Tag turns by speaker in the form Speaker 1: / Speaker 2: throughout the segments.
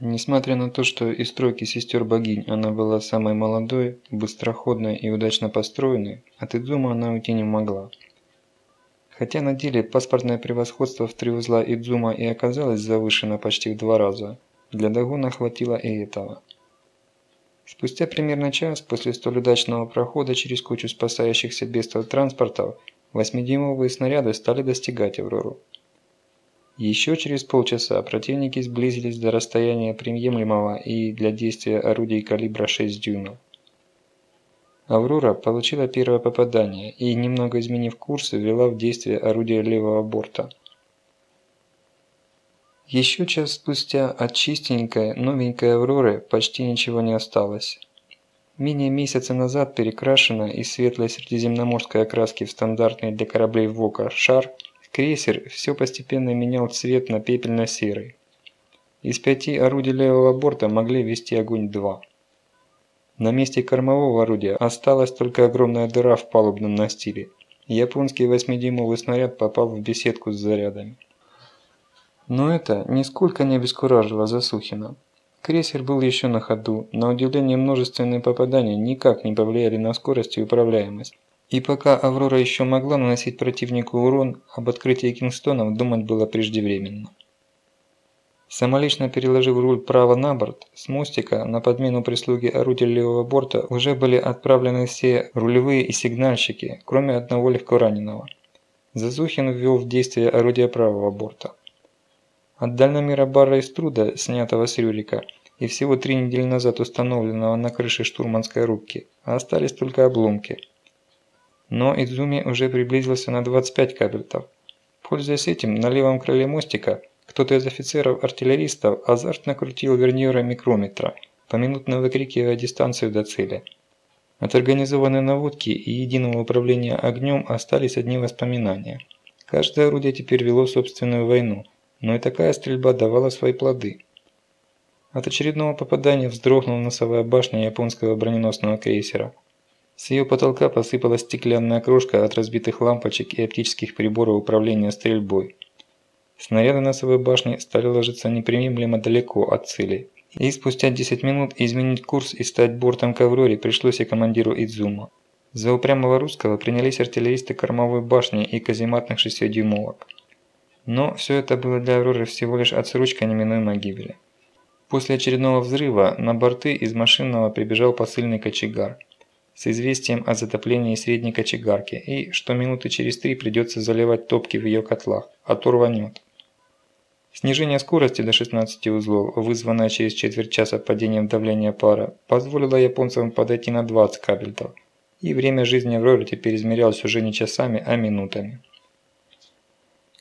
Speaker 1: Несмотря на то, что из тройки сестер-богинь она была самой молодой, быстроходной и удачно построенной, от Идзума она уйти не могла. Хотя на деле паспортное превосходство в три узла Идзума и оказалось завышено почти в два раза, для догона хватило и этого. Спустя примерно час после столь удачного прохода через кучу спасающихся бестов транспортов, восьмидюймовые снаряды стали достигать Аврору. Еще через полчаса противники сблизились до расстояния приемлемого и для действия орудий калибра 6 дюймов. Аврора получила первое попадание и, немного изменив курс, ввела в действие орудие левого борта. Еще час спустя от чистенькой, новенькой Авроры почти ничего не осталось. Менее месяца назад перекрашенная из светлой средиземноморской окраски в стандартный для кораблей ВОКа шар – Крейсер все постепенно менял цвет на пепельно-серый. Из пяти орудий левого борта могли вести огонь два. На месте кормового орудия осталась только огромная дыра в палубном настиле. Японский 8-дюймовый снаряд попал в беседку с зарядами. Но это нисколько не обескуражило Засухина. Крейсер был еще на ходу, на удивление множественные попадания никак не повлияли на скорость и управляемость. И пока Аврора еще могла наносить противнику урон, об открытии Кингстона думать было преждевременно. Самолично переложив руль право на борт, с мостика на подмену прислуги орудия левого борта уже были отправлены все рулевые и сигнальщики, кроме одного легкораненого. Зазухин ввел в действие орудие правого борта. От дальномера Барра из труда, снятого с Рюрика, и всего три недели назад установленного на крыше штурманской рубки, остались только обломки – но Идзуми уже приблизился на 25 кабельтов. Пользуясь этим, на левом крыле мостика кто-то из офицеров-артиллеристов азартно крутил верньера микрометра, поминутно выкрикивая дистанцию до цели. От организованной наводки и единого управления огнем остались одни воспоминания. Каждое орудие теперь вело собственную войну, но и такая стрельба давала свои плоды. От очередного попадания вздрогнула носовая башня японского броненосного крейсера – с ее потолка посыпалась стеклянная крошка от разбитых лампочек и оптических приборов управления стрельбой. Снаряды носовой башни стали ложиться неприемлемо далеко от цели. И спустя 10 минут изменить курс и стать бортом к Авроре пришлось и командиру Идзума. За упрямого русского принялись артиллеристы кормовой башни и казематных шестидюймовок. Но все это было для Авроры всего лишь отсрочка неминуемой гибели. После очередного взрыва на борты из машинного прибежал посыльный кочегар с известием о затоплении средней кочегарки и что минуты через три придется заливать топки в ее котлах, а то рванет. Снижение скорости до 16 узлов, вызванное через четверть часа падением давления пара, позволило японцам подойти на 20 кабельтов, и время жизни Авроры теперь измерялось уже не часами, а минутами.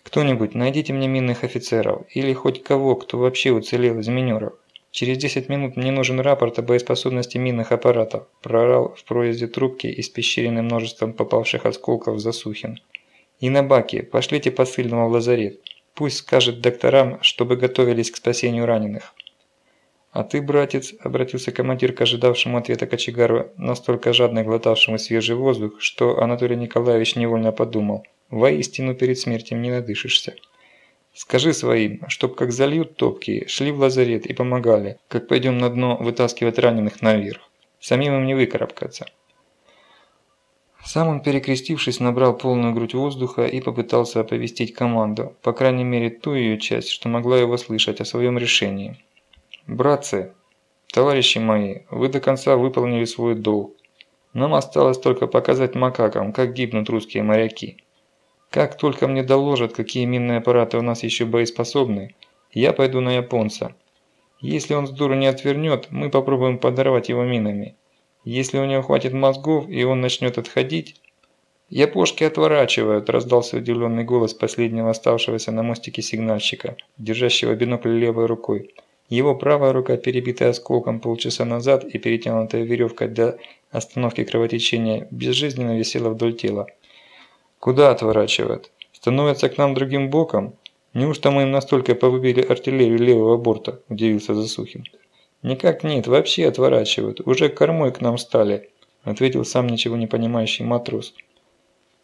Speaker 1: «Кто-нибудь, найдите мне минных офицеров, или хоть кого, кто вообще уцелел из минеров. «Через 10 минут мне нужен рапорт о боеспособности минных аппаратов», – прорал в проезде трубки, испещренный множеством попавших осколков Засухин. «И на баке, пошлите посыльного в лазарет. Пусть скажет докторам, чтобы готовились к спасению раненых». «А ты, братец», – обратился командир к ожидавшему ответа кочегару, настолько жадно глотавшему свежий воздух, что Анатолий Николаевич невольно подумал, «воистину перед смертью не надышишься». Скажи своим, чтоб как зальют топки, шли в лазарет и помогали, как пойдем на дно вытаскивать раненых наверх. Самим им не выкарабкаться. Сам он, перекрестившись, набрал полную грудь воздуха и попытался оповестить команду, по крайней мере ту ее часть, что могла его слышать о своем решении. «Братцы, товарищи мои, вы до конца выполнили свой долг. Нам осталось только показать макакам, как гибнут русские моряки. Как только мне доложат, какие минные аппараты у нас еще боеспособны, я пойду на японца. Если он с дуру не отвернет, мы попробуем подорвать его минами. Если у него хватит мозгов и он начнет отходить... «Япошки отворачивают!» – раздался удивленный голос последнего оставшегося на мостике сигнальщика, держащего бинокль левой рукой. Его правая рука, перебитая осколком полчаса назад и перетянутая веревкой для остановки кровотечения, безжизненно висела вдоль тела. Куда отворачивают? Становятся к нам другим боком? Неужто мы им настолько повыбили артиллерию левого борта? Удивился Засухин. Никак нет, вообще отворачивают. Уже кормой к нам стали, ответил сам ничего не понимающий матрос.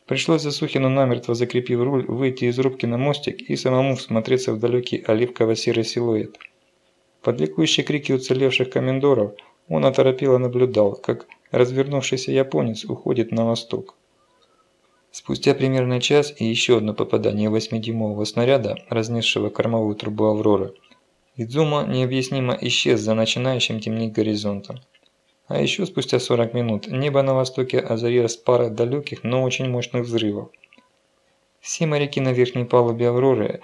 Speaker 1: Пришлось Засухину намертво закрепив руль, выйти из рубки на мостик и самому всмотреться в далекий оливково-серый силуэт. Под ликующие крики уцелевших комендоров он оторопело наблюдал, как развернувшийся японец уходит на восток. Спустя примерно час и еще одно попадание 8-дюймового снаряда, разнесшего кормовую трубу «Авроры», Идзума необъяснимо исчез за начинающим темнеть горизонтом. А еще спустя 40 минут небо на востоке озарилось парой далеких, но очень мощных взрывов. Все моряки на верхней палубе «Авроры»,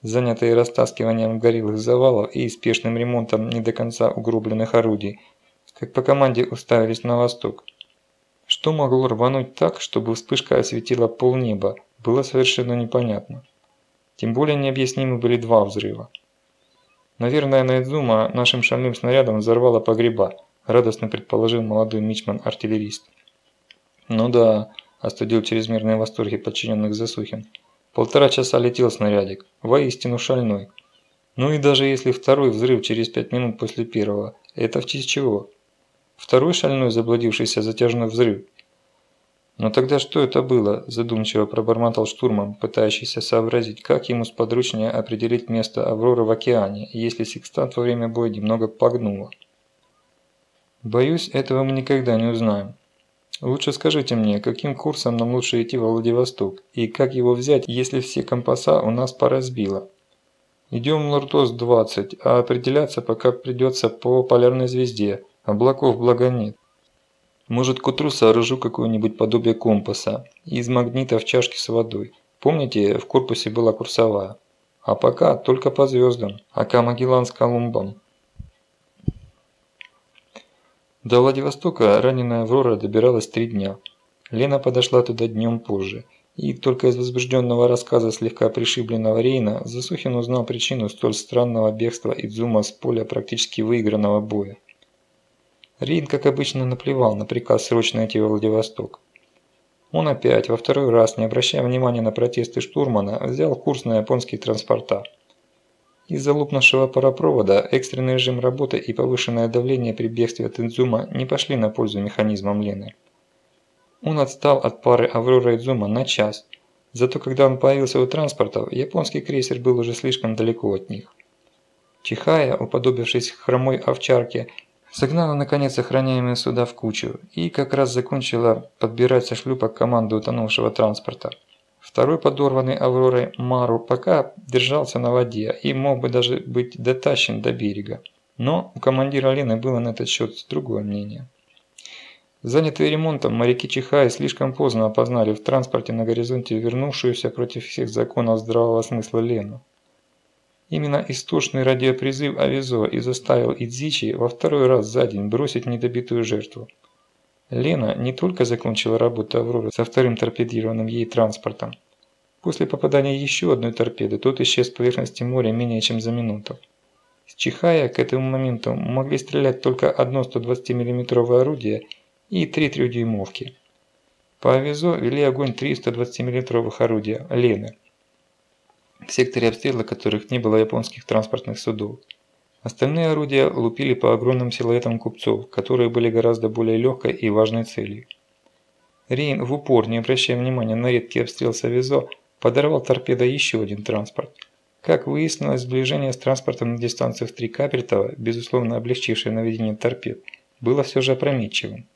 Speaker 1: занятые растаскиванием горелых завалов и спешным ремонтом не до конца угробленных орудий, как по команде уставились на восток. Что могло рвануть так, чтобы вспышка осветила полнеба, было совершенно непонятно. Тем более необъяснимы были два взрыва. Наверное, Найдзума нашим шальным снарядом взорвала погреба, радостно предположил молодой мичман-артиллерист. Ну да, остудил чрезмерные восторги подчиненных Засухин. Полтора часа летел снарядик, воистину шальной. Ну и даже если второй взрыв через пять минут после первого, это в честь чего? Второй шальной заблудившийся затяжной взрыв. Но тогда что это было? Задумчиво пробормотал штурман, пытающийся сообразить, как ему сподручнее определить место Авроры в океане, если секстант во время боя немного погнуло. Боюсь, этого мы никогда не узнаем. Лучше скажите мне, каким курсом нам лучше идти во Владивосток, и как его взять, если все компаса у нас поразбило? Идем в Лортос-20, а определяться пока придется по полярной звезде, облаков благо нет. Может к утру сооружу какое-нибудь подобие компаса из магнита в чашке с водой. Помните, в корпусе была курсовая? А пока только по звездам, ака Магеллан с Колумбом. До Владивостока раненая Аврора добиралась три дня. Лена подошла туда днем позже. И только из возбужденного рассказа слегка пришибленного Рейна Засухин узнал причину столь странного бегства Идзума с поля практически выигранного боя. Рейн, как обычно, наплевал на приказ срочно идти в Владивосток. Он опять, во второй раз, не обращая внимания на протесты штурмана, взял курс на японские транспорта. Из-за лопнувшего паропровода экстренный режим работы и повышенное давление при бегстве от Инзума не пошли на пользу механизмам Лены. Он отстал от пары Аврора Идзума на час, зато когда он появился у транспортов, японский крейсер был уже слишком далеко от них. Чихая, уподобившись хромой овчарке, согнала наконец охраняемые суда в кучу и как раз закончила подбирать со шлюпок команду утонувшего транспорта. Второй подорванный Авророй Мару пока держался на воде и мог бы даже быть дотащен до берега. Но у командира Лены было на этот счет другое мнение. Занятые ремонтом, моряки Чихая слишком поздно опознали в транспорте на горизонте вернувшуюся против всех законов здравого смысла Лену. Именно истошный радиопризыв Авизо и заставил Идзичи во второй раз за день бросить недобитую жертву. Лена не только закончила работу Авроры со вторым торпедированным ей транспортом. После попадания еще одной торпеды тот исчез с поверхности моря менее чем за минуту. С Чихая к этому моменту могли стрелять только одно 120 миллиметровое орудие и три трехдюймовки. По Авизо вели огонь три 120 миллиметровых орудия Лены, в секторе обстрела которых не было японских транспортных судов. Остальные орудия лупили по огромным силуэтам купцов, которые были гораздо более легкой и важной целью. Рейн, в упор, не обращая внимания на редкий обстрел Савизо, подорвал торпедой еще один транспорт. Как выяснилось, сближение с транспортом на дистанцию в 3 капертова, безусловно облегчившее наведение торпед, было все же опрометчивым.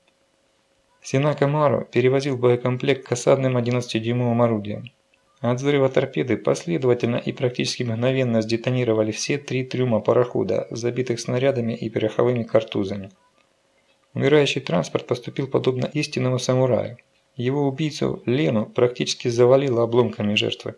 Speaker 1: Синака Мару перевозил боекомплект к осадным 11-дюймовым орудиям. От взрыва торпеды последовательно и практически мгновенно сдетонировали все три трюма парохода, забитых снарядами и пороховыми картузами. Умирающий транспорт поступил подобно истинному самураю. Его убийцу Лену практически завалило обломками жертвы.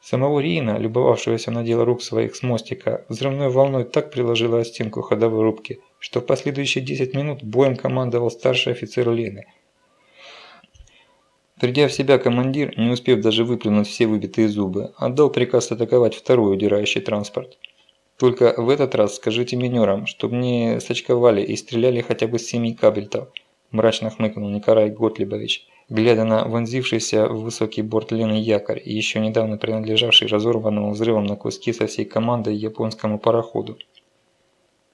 Speaker 1: Самого Рина, любовавшегося на дело рук своих с мостика, взрывной волной так приложило о стенку ходовой рубки, что в последующие 10 минут боем командовал старший офицер Лены – Придя в себя, командир, не успев даже выплюнуть все выбитые зубы, отдал приказ атаковать второй удирающий транспорт. Только в этот раз скажите минерам, чтобы не сочковали и стреляли хотя бы с семи кабельтов, мрачно хмыкнул Николай Готлибович, глядя на вонзившийся в высокий борт Лены якорь, еще недавно принадлежавший разорванному взрывом на куски со всей командой японскому пароходу.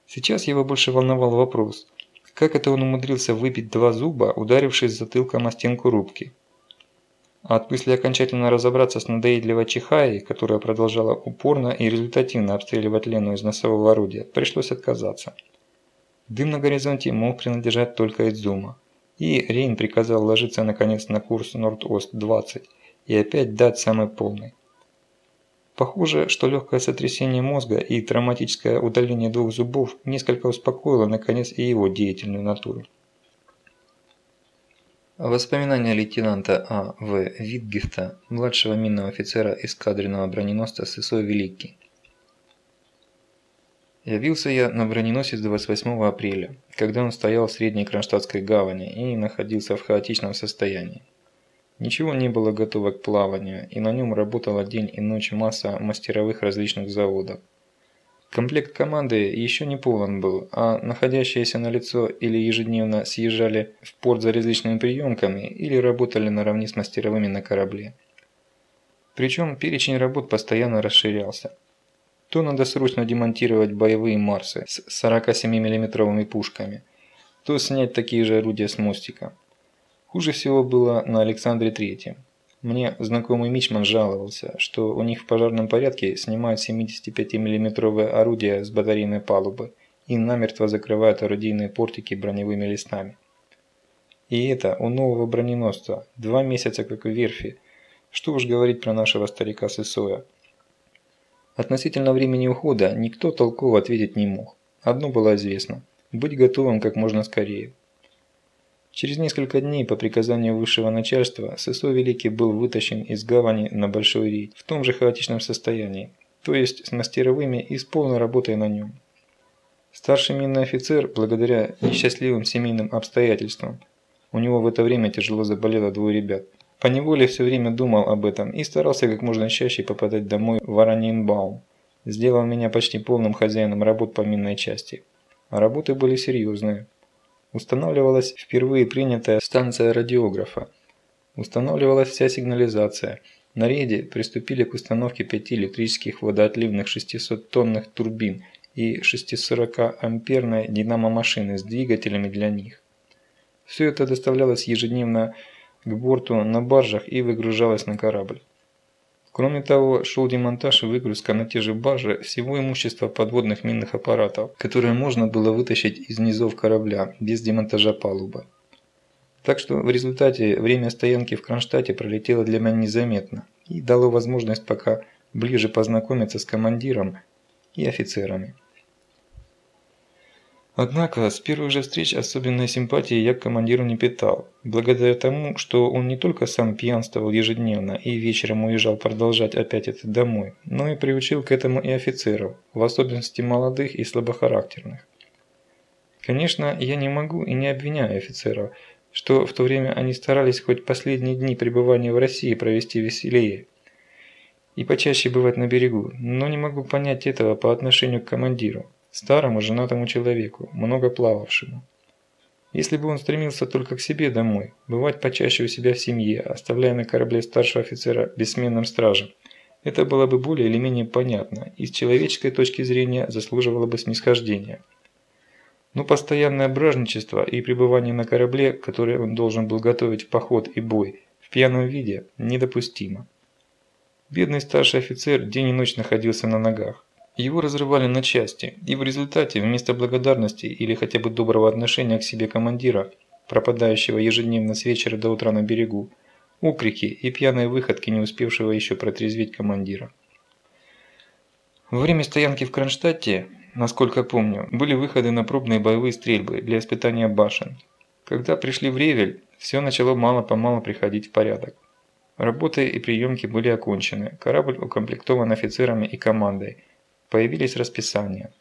Speaker 1: Сейчас его больше волновал вопрос, как это он умудрился выбить два зуба, ударившись затылком о стенку рубки. А от мысли окончательно разобраться с надоедливой Чихаей, которая продолжала упорно и результативно обстреливать Лену из носового орудия, пришлось отказаться. Дым на горизонте мог принадлежать только Идзума. И Рейн приказал ложиться наконец на курс Норд-Ост-20 и опять дать самый полный. Похоже, что легкое сотрясение мозга и травматическое удаление двух зубов несколько успокоило наконец и его деятельную натуру. Воспоминания лейтенанта А. В. Витгефта, младшего минного офицера эскадренного броненосца ССО «Великий». Явился я на броненосец 28 апреля, когда он стоял в средней Кронштадтской гавани и находился в хаотичном состоянии. Ничего не было готово к плаванию, и на нем работала день и ночь масса мастеровых различных заводов. Комплект команды еще не полон был, а находящиеся на лицо или ежедневно съезжали в порт за различными приемками или работали наравне с мастеровыми на корабле. Причем перечень работ постоянно расширялся. То надо срочно демонтировать боевые Марсы с 47 миллиметровыми пушками, то снять такие же орудия с мостика. Хуже всего было на Александре Третьем. Мне знакомый Мичман жаловался, что у них в пожарном порядке снимают 75 миллиметровые орудия с батарейной палубы и намертво закрывают орудийные портики броневыми листами. И это у нового броненосца, два месяца как в верфи. Что уж говорить про нашего старика Сысоя. Относительно времени ухода никто толково ответить не мог. Одно было известно – быть готовым как можно скорее. Через несколько дней по приказанию высшего начальства ССО Великий был вытащен из гавани на Большой рейд в том же хаотичном состоянии, то есть с мастеровыми и с полной работой на нем. Старший минный офицер, благодаря несчастливым семейным обстоятельствам, у него в это время тяжело заболело двое ребят, поневоле все время думал об этом и старался как можно чаще попадать домой в Араньенбаум, сделал меня почти полным хозяином работ по минной части. А работы были серьезные. Устанавливалась впервые принятая станция радиографа. Устанавливалась вся сигнализация. На рейде приступили к установке пяти электрических водоотливных 600-тонных турбин и 640-амперной динамо-машины с двигателями для них. Все это доставлялось ежедневно к борту на баржах и выгружалось на корабль. Кроме того, шел демонтаж и выгрузка на те же баржи всего имущества подводных минных аппаратов, которые можно было вытащить из низов корабля без демонтажа палубы. Так что в результате время стоянки в Кронштадте пролетело для меня незаметно и дало возможность пока ближе познакомиться с командиром и офицерами. Однако, с первых же встреч особенной симпатии я к командиру не питал, благодаря тому, что он не только сам пьянствовал ежедневно и вечером уезжал продолжать опять это домой, но и приучил к этому и офицеров, в особенности молодых и слабохарактерных. Конечно, я не могу и не обвиняю офицеров, что в то время они старались хоть последние дни пребывания в России провести веселее и почаще бывать на берегу, но не могу понять этого по отношению к командиру старому женатому человеку, много плававшему. Если бы он стремился только к себе домой, бывать почаще у себя в семье, оставляя на корабле старшего офицера бессменным стражем, это было бы более или менее понятно и с человеческой точки зрения заслуживало бы снисхождения. Но постоянное бражничество и пребывание на корабле, который он должен был готовить в поход и бой, в пьяном виде, недопустимо. Бедный старший офицер день и ночь находился на ногах. Его разрывали на части, и в результате вместо благодарности или хотя бы доброго отношения к себе командира, пропадающего ежедневно с вечера до утра на берегу, укрики и пьяные выходки не успевшего еще протрезветь командира. Во время стоянки в Кронштадте, насколько помню, были выходы на пробные боевые стрельбы для испытания башен. Когда пришли в Ревель, все начало мало-помалу приходить в порядок. Работы и приемки были окончены, корабль укомплектован офицерами и командой – появились расписания.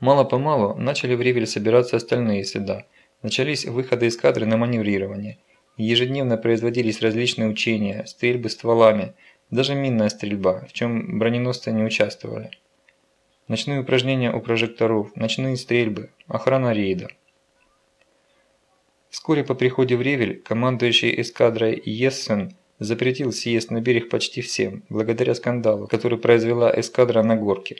Speaker 1: Мало-помалу начали в Ревель собираться остальные суда, начались выходы эскадры на маневрирование. Ежедневно производились различные учения, стрельбы стволами, даже минная стрельба, в чем броненосцы не участвовали. Ночные упражнения у прожекторов, ночные стрельбы, охрана рейда. Вскоре по приходе в Ревель командующий эскадрой Ессен запретил съезд на берег почти всем, благодаря скандалу, который произвела эскадра на горке.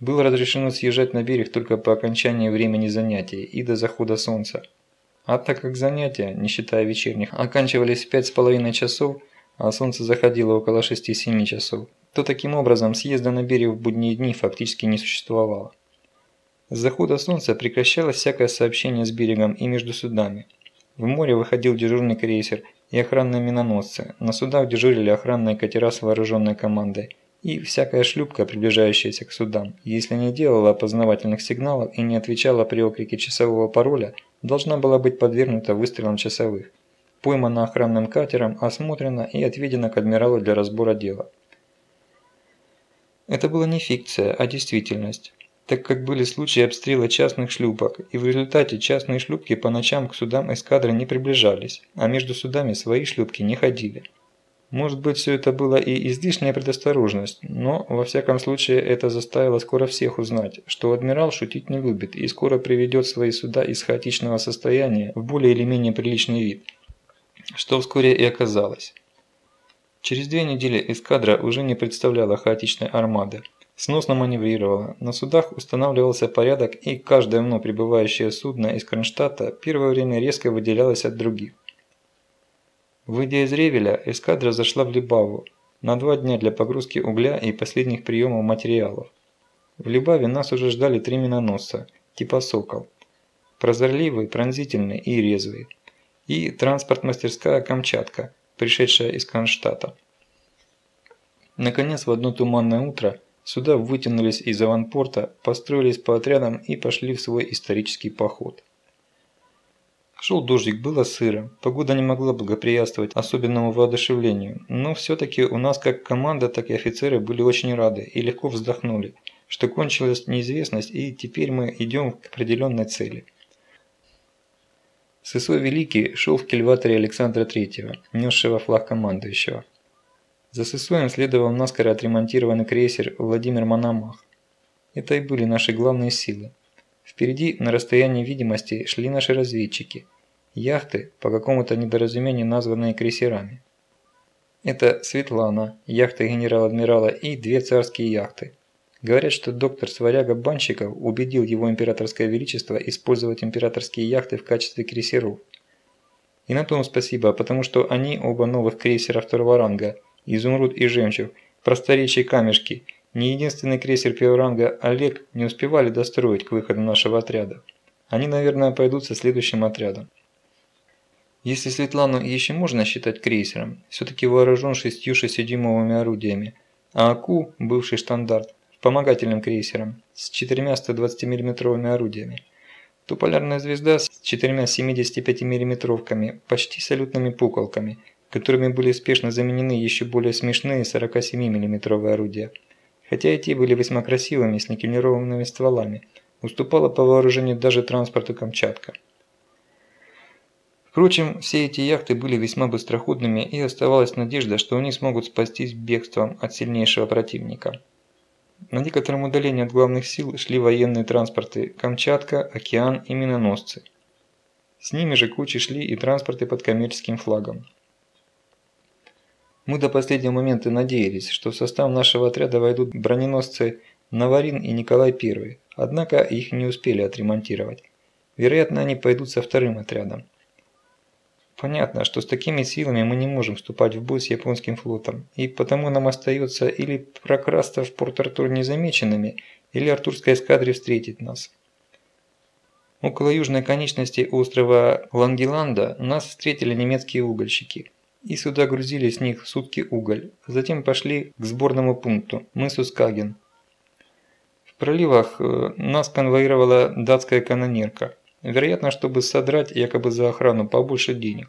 Speaker 1: Было разрешено съезжать на берег только по окончании времени занятий и до захода солнца. А так как занятия, не считая вечерних, оканчивались в пять с половиной часов, а солнце заходило около 6-7 часов, то таким образом съезда на берег в будние дни фактически не существовало. С захода солнца прекращалось всякое сообщение с берегом и между судами. В море выходил дежурный крейсер и охранные миноносцы, на судах дежурили охранные катера с вооруженной командой и всякая шлюпка, приближающаяся к судам, если не делала опознавательных сигналов и не отвечала при окрике часового пароля, должна была быть подвергнута выстрелам часовых, поймана охранным катером, осмотрена и отведена к адмиралу для разбора дела. Это была не фикция, а действительность, так как были случаи обстрела частных шлюпок, и в результате частные шлюпки по ночам к судам эскадры не приближались, а между судами свои шлюпки не ходили. Может быть, все это было и излишняя предосторожность, но, во всяком случае, это заставило скоро всех узнать, что адмирал шутить не любит и скоро приведет свои суда из хаотичного состояния в более или менее приличный вид, что вскоре и оказалось. Через две недели эскадра уже не представляла хаотичной армады. Сносно маневрировала, на судах устанавливался порядок и каждое вновь прибывающее судно из Кронштадта первое время резко выделялось от других. Выйдя из Ревеля, эскадра зашла в Либаву на два дня для погрузки угля и последних приемов материалов. В Либаве нас уже ждали три миноносца, типа «Сокол». Прозорливый, пронзительный и резвый. И транспорт-мастерская «Камчатка», пришедшая из Кронштадта. Наконец, в одно туманное утро суда вытянулись из аванпорта, построились по отрядам и пошли в свой исторический поход. Шел дождик, было сыро, погода не могла благоприятствовать особенному воодушевлению, но все-таки у нас как команда, так и офицеры были очень рады и легко вздохнули, что кончилась неизвестность и теперь мы идем к определенной цели. Сысой Великий шел в кельваторе Александра Третьего, несшего флаг командующего. За Сысоем следовал наскоро отремонтированный крейсер Владимир Мономах. Это и были наши главные силы. Впереди, на расстоянии видимости, шли наши разведчики. Яхты, по какому-то недоразумению названные крейсерами. Это Светлана, яхта генерал-адмирала и две царские яхты. Говорят, что доктор Сваряга Банщиков убедил его императорское величество использовать императорские яхты в качестве крейсеров. И на том спасибо, потому что они оба новых крейсера второго ранга, Изумруд и Жемчуг, просторечие камешки, ни единственный крейсер первого ранга «Олег» не успевали достроить к выходу нашего отряда. Они, наверное, пойдут со следующим отрядом. Если Светлану еще можно считать крейсером, все-таки вооружен шестью шестидюймовыми орудиями, а Аку, бывший штандарт, вспомогательным крейсером с четырьмя 120 миллиметровыми орудиями, то полярная звезда с четырьмя 75 миллиметровками почти салютными пуколками, которыми были успешно заменены еще более смешные 47 миллиметровые орудия – хотя и те были весьма красивыми с никелированными стволами, уступала по вооружению даже транспорту Камчатка. Впрочем, все эти яхты были весьма быстроходными и оставалась надежда, что они смогут спастись бегством от сильнейшего противника. На некотором удалении от главных сил шли военные транспорты Камчатка, Океан и миноносцы. С ними же кучи шли и транспорты под коммерческим флагом. Мы до последнего момента надеялись, что в состав нашего отряда войдут броненосцы Наварин и Николай I, однако их не успели отремонтировать. Вероятно, они пойдут со вторым отрядом. Понятно, что с такими силами мы не можем вступать в бой с японским флотом, и потому нам остается или прокрасться в Порт-Артур незамеченными, или Артурской эскадре встретить нас. Около южной конечности острова Лангеланда нас встретили немецкие угольщики и сюда грузили с них сутки уголь. Затем пошли к сборному пункту, мысу Скаген. В проливах э, нас конвоировала датская канонерка, вероятно, чтобы содрать якобы за охрану побольше денег.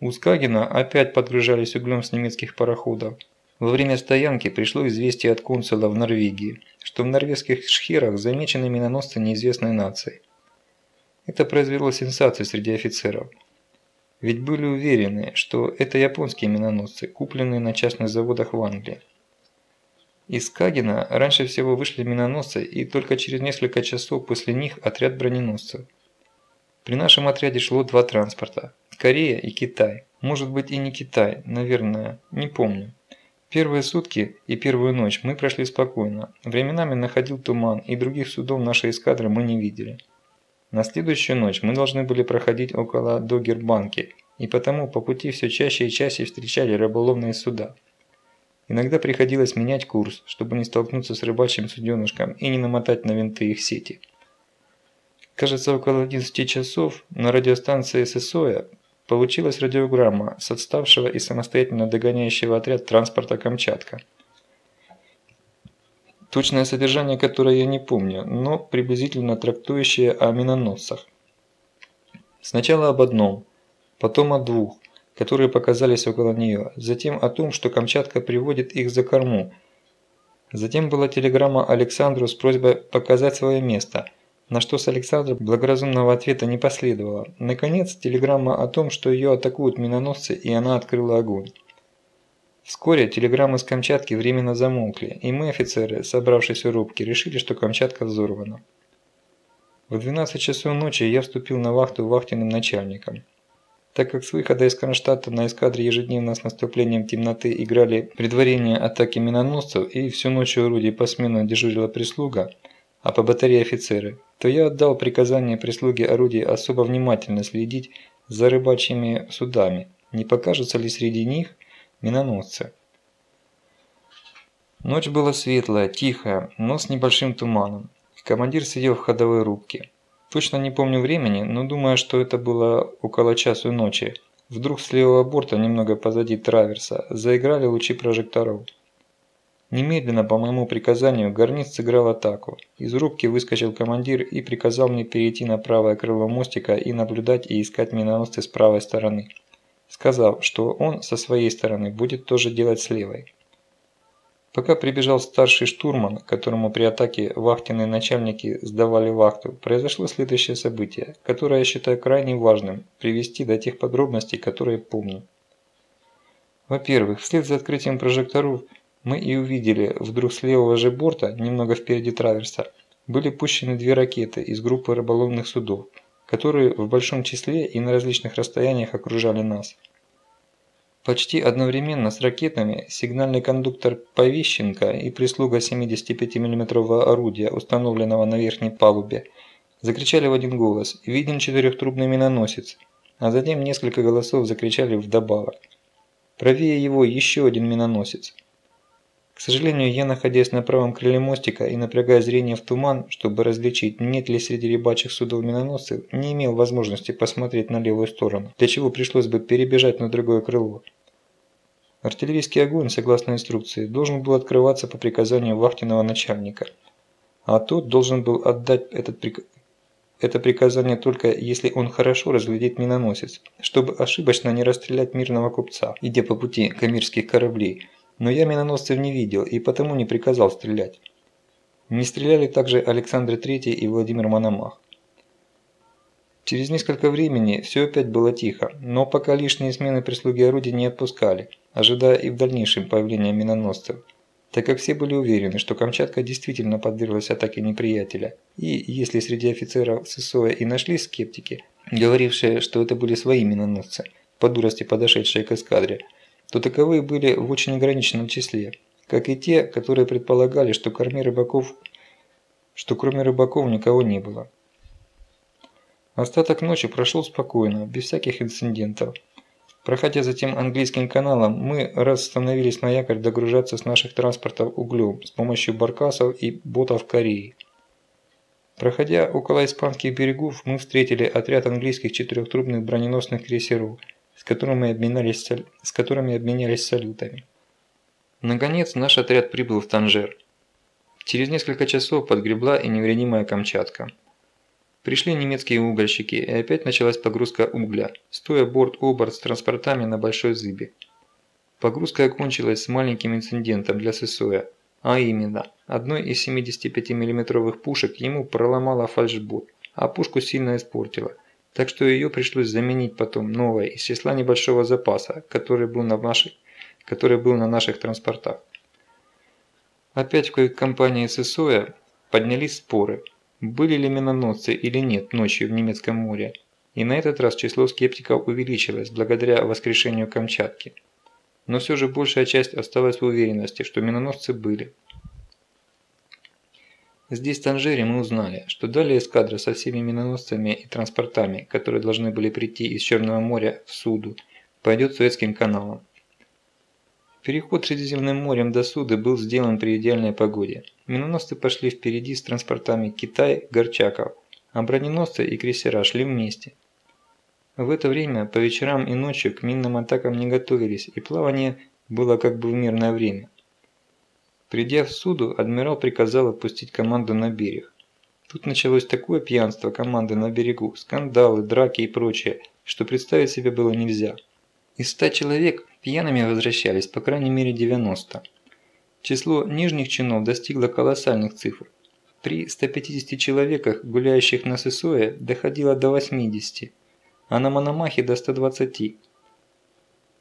Speaker 1: У Скагена опять подгружались углем с немецких пароходов. Во время стоянки пришло известие от консула в Норвегии, что в норвежских шхерах замечены миноносцы неизвестной нации. Это произвело сенсацию среди офицеров – ведь были уверены, что это японские миноносцы, купленные на частных заводах в Англии. Из Кагина раньше всего вышли миноносцы и только через несколько часов после них отряд броненосцев. При нашем отряде шло два транспорта – Корея и Китай. Может быть и не Китай, наверное, не помню. Первые сутки и первую ночь мы прошли спокойно. Временами находил туман и других судов нашей эскадры мы не видели. На следующую ночь мы должны были проходить около Догербанки, и потому по пути все чаще и чаще встречали рыболовные суда. Иногда приходилось менять курс, чтобы не столкнуться с рыбачьим суденышком и не намотать на винты их сети. Кажется, около 11 часов на радиостанции ССОЯ получилась радиограмма с отставшего и самостоятельно догоняющего отряд транспорта «Камчатка». Точное содержание которое я не помню, но приблизительно трактующее о миноносцах. Сначала об одном, потом о двух, которые показались около нее, затем о том, что Камчатка приводит их за корму. Затем была телеграмма Александру с просьбой показать свое место, на что с Александра благоразумного ответа не последовало. Наконец, телеграмма о том, что ее атакуют миноносцы, и она открыла огонь. Вскоре телеграммы с Камчатки временно замолкли, и мы, офицеры, собравшись у рубки, решили, что Камчатка взорвана. В 12 часов ночи я вступил на вахту вахтенным начальником. Так как с выхода из Кронштадта на эскадре ежедневно с наступлением темноты играли предварение атаки миноносцев и всю ночь у орудий посменно дежурила прислуга, а по батарее офицеры, то я отдал приказание прислуге орудий особо внимательно следить за рыбачьими судами, не покажутся ли среди них миноносцы. Ночь была светлая, тихая, но с небольшим туманом. Командир сидел в ходовой рубке. Точно не помню времени, но думаю, что это было около часу ночи. Вдруг с левого борта, немного позади траверса, заиграли лучи прожекторов. Немедленно, по моему приказанию, гарнист сыграл атаку. Из рубки выскочил командир и приказал мне перейти на правое крыло мостика и наблюдать и искать миноносцы с правой стороны, сказав, что он со своей стороны будет тоже делать с левой. Пока прибежал старший штурман, которому при атаке вахтенные начальники сдавали вахту, произошло следующее событие, которое я считаю крайне важным привести до тех подробностей, которые помню. Во-первых, вслед за открытием прожекторов мы и увидели, вдруг с левого же борта, немного впереди траверса, были пущены две ракеты из группы рыболовных судов, которые в большом числе и на различных расстояниях окружали нас. Почти одновременно с ракетами сигнальный кондуктор Повищенко и прислуга 75 мм орудия, установленного на верхней палубе, закричали в один голос «Виден четырехтрубный миноносец», а затем несколько голосов закричали вдобавок. Правее его еще один миноносец. К сожалению, я, находясь на правом крыле мостика и напрягая зрение в туман, чтобы различить, нет ли среди рыбачьих судов миноносцев, не имел возможности посмотреть на левую сторону, для чего пришлось бы перебежать на другое крыло. Артиллерийский огонь, согласно инструкции, должен был открываться по приказанию вахтенного начальника, а тот должен был отдать этот прик... это приказание только если он хорошо разглядит миноносец, чтобы ошибочно не расстрелять мирного купца, идя по пути камирских кораблей – но я миноносцев не видел и потому не приказал стрелять. Не стреляли также Александр III и Владимир Мономах. Через несколько времени все опять было тихо, но пока лишние смены прислуги орудий не отпускали, ожидая и в дальнейшем появления миноносцев, так как все были уверены, что Камчатка действительно подверглась атаке неприятеля, и если среди офицеров ССО и нашлись скептики, говорившие, что это были свои миноносцы, по дурости подошедшие к эскадре, то таковые были в очень ограниченном числе, как и те, которые предполагали, что кроме рыбаков, что кроме рыбаков никого не было. Остаток ночи прошел спокойно, без всяких инцидентов. Проходя затем английским каналом, мы раз становились на якорь догружаться с наших транспортов углем с помощью баркасов и ботов Кореи. Проходя около испанских берегов, мы встретили отряд английских четырехтрубных броненосных крейсеров – с которыми обменялись, с которыми обменялись салютами. Наконец наш отряд прибыл в Танжер. Через несколько часов подгребла и невредимая Камчатка. Пришли немецкие угольщики, и опять началась погрузка угля, стоя борт-оборт с транспортами на большой зыбе. Погрузка окончилась с маленьким инцидентом для Сесоя, а именно, одной из 75 миллиметровых пушек ему проломала фальшбот, а пушку сильно испортила – так что ее пришлось заменить потом новой из числа небольшого запаса, который был на наших, который был на наших транспортах. Опять в компании ССОЯ поднялись споры, были ли миноносцы или нет ночью в немецком море, и на этот раз число скептиков увеличилось благодаря воскрешению Камчатки. Но все же большая часть осталась в уверенности, что миноносцы были. Здесь в Танжере мы узнали, что далее эскадра со всеми миноносцами и транспортами, которые должны были прийти из Черного моря в Суду, пойдет Суэцким каналом. Переход Средиземным морем до Суды был сделан при идеальной погоде. Миноносцы пошли впереди с транспортами Китай, Горчаков, а броненосцы и крейсера шли вместе. В это время по вечерам и ночью к минным атакам не готовились, и плавание было как бы в мирное время. Придя в суду, адмирал приказал отпустить команду на берег. Тут началось такое пьянство команды на берегу, скандалы, драки и прочее, что представить себе было нельзя. Из ста человек пьяными возвращались по крайней мере 90. Число нижних чинов достигло колоссальных цифр. При 150 человеках, гуляющих на Сысое, доходило до 80 а на Мономахе до 120.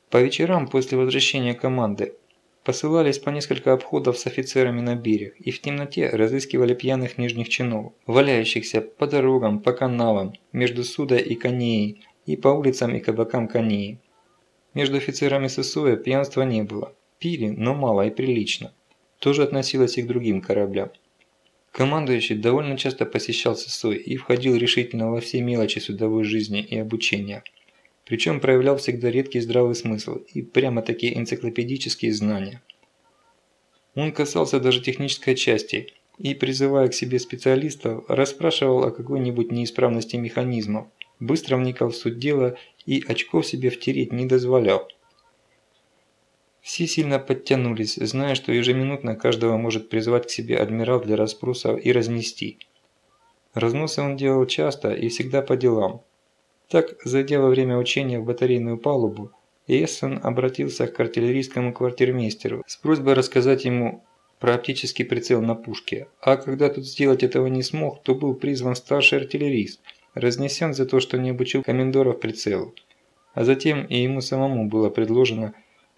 Speaker 1: По вечерам после возвращения команды посылались по несколько обходов с офицерами на берег и в темноте разыскивали пьяных нижних чинов, валяющихся по дорогам, по каналам, между Судой и Конеей и по улицам и кабакам Конеи. Между офицерами ССО пьянства не было, пили, но мало и прилично. Тоже относилось и к другим кораблям. Командующий довольно часто посещал ССОИ и входил решительно во все мелочи судовой жизни и обучения. Причем проявлял всегда редкий здравый смысл и прямо-таки энциклопедические знания. Он касался даже технической части и, призывая к себе специалистов, расспрашивал о какой-нибудь неисправности механизмов, быстро вникал в суть дела и очков себе втереть не дозволял. Все сильно подтянулись, зная, что ежеминутно каждого может призвать к себе адмирал для расспросов и разнести. Разносы он делал часто и всегда по делам. Так, зайдя во время учения в батарейную палубу, Эссен обратился к артиллерийскому квартирмейстеру с просьбой рассказать ему про оптический прицел на пушке, а когда тут сделать этого не смог, то был призван старший артиллерист, разнесен за то, что не обучил комендоров прицелу. А затем и ему самому было предложено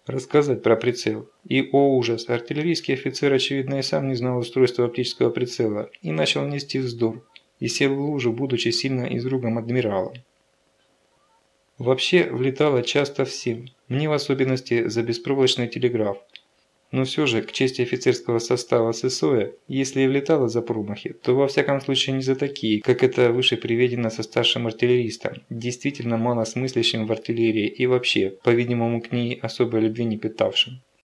Speaker 1: рассказать про прицел. И, о ужас, артиллерийский офицер, очевидно, и сам не знал устройства оптического прицела и начал нести вздор, и сел в лужу, будучи сильно изругом адмиралом. Вообще, влетало часто всем, мне в особенности за беспроволочный телеграф, но все же, к чести офицерского состава ССОя, если и влетало за промахи, то во всяком случае не за такие, как это выше приведено со старшим артиллеристом, действительно мало смыслящим в артиллерии и вообще, по-видимому, к ней особой любви не питавшим.